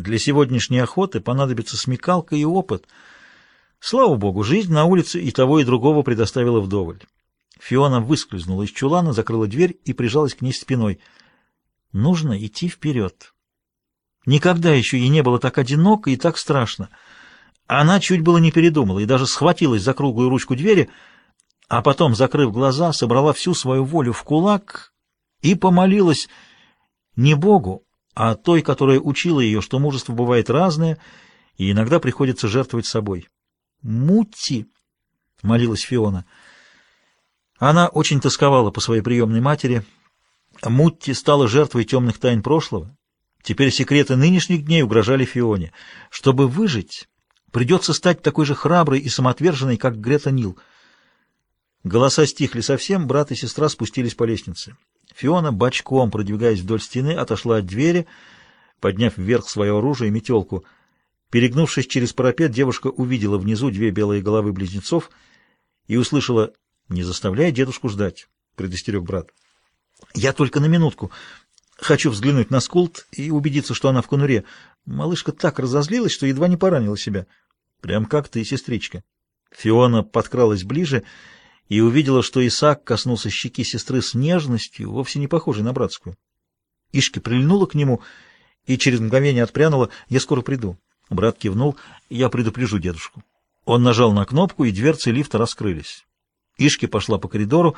Для сегодняшней охоты понадобится смекалка и опыт. Слава богу, жизнь на улице и того, и другого предоставила вдоволь. Фиона выскользнула из чулана, закрыла дверь и прижалась к ней спиной. Нужно идти вперед. Никогда еще ей не было так одиноко и так страшно. Она чуть было не передумала и даже схватилась за круглую ручку двери, а потом, закрыв глаза, собрала всю свою волю в кулак и помолилась не Богу, а той, которая учила ее, что мужество бывает разное, и иногда приходится жертвовать собой. «Мутти!» — молилась Фиона. Она очень тосковала по своей приемной матери. Мутти стала жертвой темных тайн прошлого. Теперь секреты нынешних дней угрожали Фионе. Чтобы выжить, придется стать такой же храброй и самоотверженной, как Грета Нил. Голоса стихли совсем, брат и сестра спустились по лестнице. Фиона, бочком продвигаясь вдоль стены, отошла от двери, подняв вверх свое оружие и метелку. Перегнувшись через парапет, девушка увидела внизу две белые головы близнецов и услышала «Не заставляй дедушку ждать», — предостерег брат. «Я только на минутку. Хочу взглянуть на Скулт и убедиться, что она в конуре. Малышка так разозлилась, что едва не поранила себя. Прям как ты, сестричка». Фиона подкралась ближе и увидела, что Исаак коснулся щеки сестры с нежностью, вовсе не похожей на братскую. Ишки прильнула к нему и через мгновение отпрянула. «Я скоро приду». Брат кивнул. «Я предупрежу дедушку». Он нажал на кнопку, и дверцы лифта раскрылись. Ишки пошла по коридору.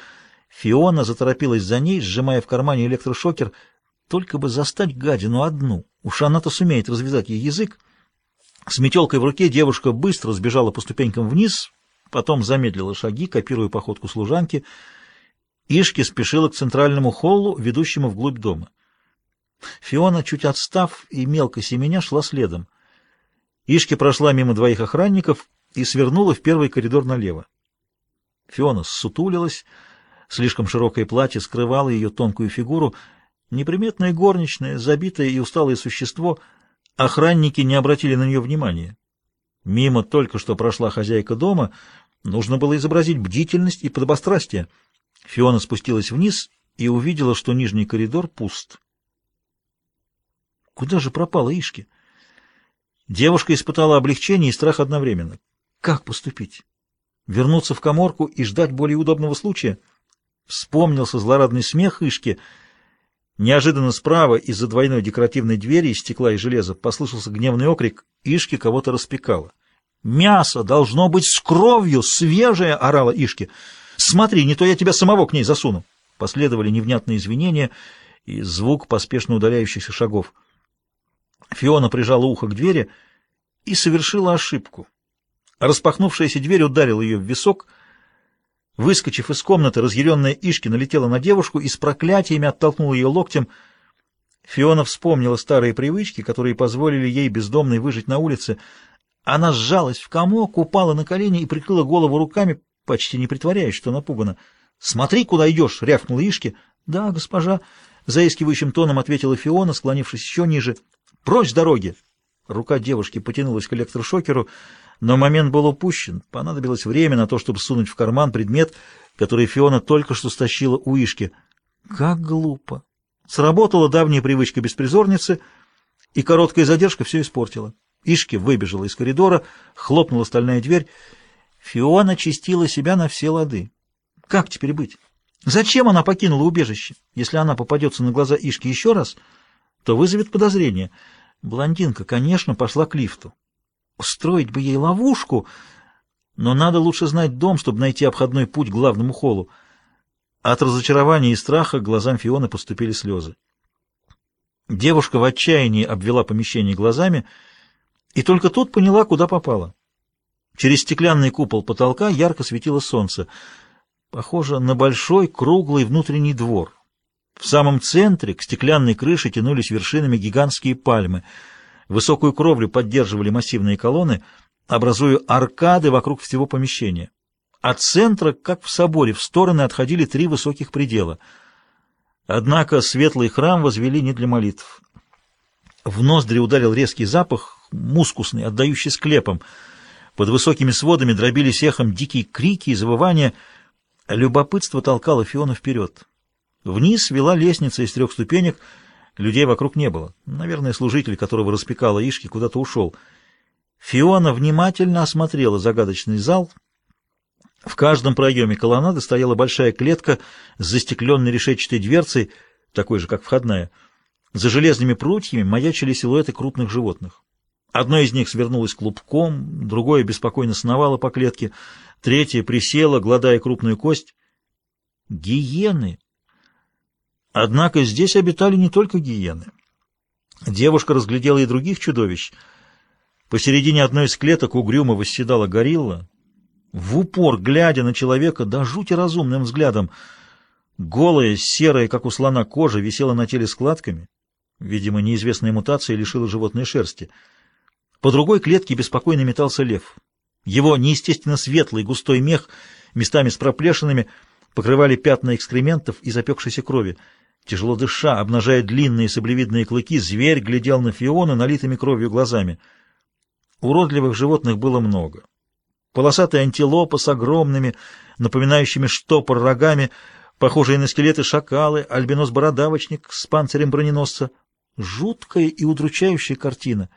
Фиона заторопилась за ней, сжимая в кармане электрошокер. Только бы застать гадину одну. Уж она-то сумеет развязать ей язык. С метелкой в руке девушка быстро сбежала по ступенькам вниз, потом замедлила шаги, копируя походку служанки. Ишки спешила к центральному холлу, ведущему вглубь дома. Фиона, чуть отстав и мелко семеня, шла следом. Ишки прошла мимо двоих охранников и свернула в первый коридор налево. Фиона сутулилась, слишком широкое платье скрывало ее тонкую фигуру, неприметное горничное, забитое и усталое существо. Охранники не обратили на нее внимания. Мимо только что прошла хозяйка дома — Нужно было изобразить бдительность и подобострастие. Фиона спустилась вниз и увидела, что нижний коридор пуст. Куда же пропала Ишки? Девушка испытала облегчение и страх одновременно. Как поступить? Вернуться в коморку и ждать более удобного случая? Вспомнился злорадный смех Ишки. Неожиданно справа из-за двойной декоративной двери из стекла и железа послышался гневный окрик. Ишки кого-то распекала. «Мясо должно быть с кровью, свежее!» — орала Ишки. «Смотри, не то я тебя самого к ней засуну!» Последовали невнятные извинения и звук поспешно удаляющихся шагов. Фиона прижала ухо к двери и совершила ошибку. Распахнувшаяся дверь ударила ее в висок. Выскочив из комнаты, разъяренная Ишки налетела на девушку и с проклятиями оттолкнула ее локтем. Фиона вспомнила старые привычки, которые позволили ей бездомной выжить на улице — она сжалась в комок, упала на колени и прикрыла голову руками, почти не притворяясь, что напугана. «Смотри, куда идешь!» — рявкнула Ишки. «Да, госпожа!» — заискивающим тоном ответила Фиона, склонившись еще ниже. «Прочь с дороги!» Рука девушки потянулась к электрошокеру, но момент был упущен. Понадобилось время на то, чтобы сунуть в карман предмет, который Фиона только что стащила у Ишки. Как глупо! Сработала давняя привычка беспризорницы, и короткая задержка все испортила. Ишки выбежала из коридора, хлопнула стальная дверь. Фиона чистила себя на все лады. Как теперь быть? Зачем она покинула убежище? Если она попадется на глаза Ишки еще раз, то вызовет подозрение. Блондинка, конечно, пошла к лифту. Устроить бы ей ловушку, но надо лучше знать дом, чтобы найти обходной путь к главному холлу. От разочарования и страха к глазам Фионы поступили слезы. Девушка в отчаянии обвела помещение глазами — и только тут поняла, куда попала. Через стеклянный купол потолка ярко светило солнце. Похоже на большой круглый внутренний двор. В самом центре к стеклянной крыше тянулись вершинами гигантские пальмы. Высокую кровлю поддерживали массивные колонны, образуя аркады вокруг всего помещения. От центра, как в соборе, в стороны отходили три высоких предела. Однако светлый храм возвели не для молитв. В ноздри ударил резкий запах, мускусный, отдающий склепом. Под высокими сводами дробились эхом дикие крики и завывания. Любопытство толкало Фиону вперед. Вниз вела лестница из трех ступенек, Людей вокруг не было. Наверное, служитель, которого распекала Ишки, куда-то ушел. Фиона внимательно осмотрела загадочный зал. В каждом проеме колоннады стояла большая клетка с застекленной решетчатой дверцей, такой же, как входная. За железными прутьями маячили силуэты крупных животных. Одно из них свернулось клубком, другое беспокойно сновало по клетке, третье присело, гладая крупную кость. Гиены! Однако здесь обитали не только гиены. Девушка разглядела и других чудовищ. Посередине одной из клеток угрюмо восседала горилла, в упор глядя на человека, да жути разумным взглядом. Голая, серая, как у слона, кожа висела на теле складками. Видимо, неизвестная мутация лишила животной шерсти. По другой клетке беспокойно метался лев. Его неестественно светлый густой мех, местами с проплешинами, покрывали пятна экскрементов и запекшейся крови. Тяжело дыша, обнажая длинные саблевидные клыки, зверь глядел на Фиона налитыми кровью глазами. Уродливых животных было много. Полосатая антилопа с огромными, напоминающими штопор рогами, похожие на скелеты шакалы, альбинос-бородавочник с панцирем броненосца. Жуткая и удручающая картина.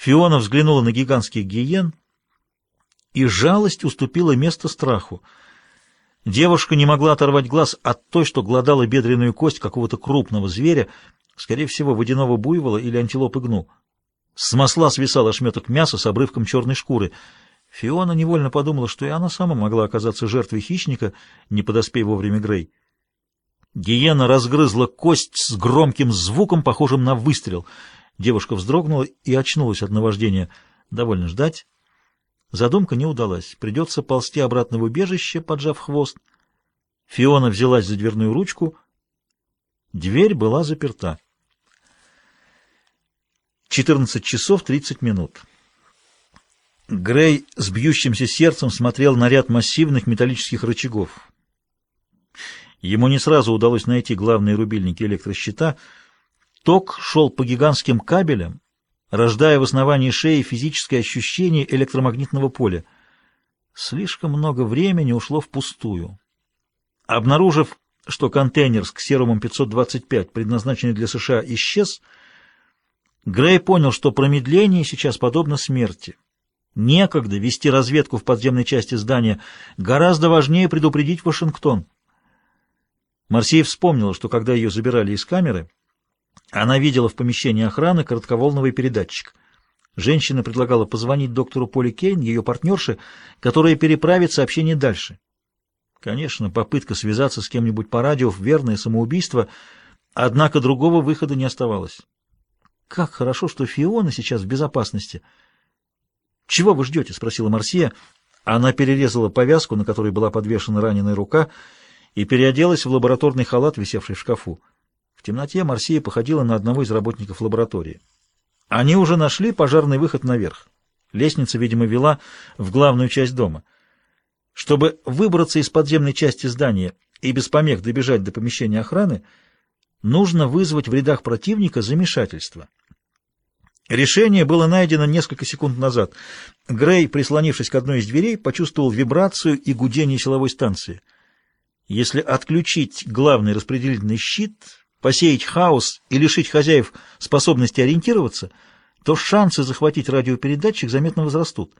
Фиона взглянула на гигантских гиен, и жалость уступила место страху — Девушка не могла оторвать глаз от той, что гладала бедренную кость какого-то крупного зверя, скорее всего, водяного буйвола или антилопы гну. С масла свисал ошметок мяса с обрывком черной шкуры. Фиона невольно подумала, что и она сама могла оказаться жертвой хищника, не подоспей вовремя Грей. Гиена разгрызла кость с громким звуком, похожим на выстрел. Девушка вздрогнула и очнулась от наваждения. Довольно ждать. Задумка не удалась. Придется ползти обратно в убежище, поджав хвост. Фиона взялась за дверную ручку. Дверь была заперта. 14 часов 30 минут. Грей с бьющимся сердцем смотрел на ряд массивных металлических рычагов. Ему не сразу удалось найти главные рубильники электрощита. Ток шел по гигантским кабелям, рождая в основании шеи физическое ощущение электромагнитного поля. Слишком много времени ушло впустую. Обнаружив, что контейнер с ксерумом 525, предназначенный для США, исчез, Грей понял, что промедление сейчас подобно смерти. Некогда вести разведку в подземной части здания, гораздо важнее предупредить Вашингтон. Марсия вспомнила, что когда ее забирали из камеры, она видела в помещении охраны коротковолновый передатчик. Женщина предлагала позвонить доктору Поли Кейн, ее партнерше, которая переправит сообщение дальше. Конечно, попытка связаться с кем-нибудь по радио — верное самоубийство, однако другого выхода не оставалось. Как хорошо, что Фиона сейчас в безопасности. «Чего вы ждете?» — спросила Марсия. Она перерезала повязку, на которой была подвешена раненая рука, и переоделась в лабораторный халат, висевший в шкафу. В темноте Марсия походила на одного из работников лаборатории. Они уже нашли пожарный выход наверх. Лестница, видимо, вела в главную часть дома. Чтобы выбраться из подземной части здания и без помех добежать до помещения охраны, нужно вызвать в рядах противника замешательство. Решение было найдено несколько секунд назад. Грей, прислонившись к одной из дверей, почувствовал вибрацию и гудение силовой станции. Если отключить главный распределительный щит, посеять хаос и лишить хозяев способности ориентироваться, то шансы захватить радиопередатчик заметно возрастут.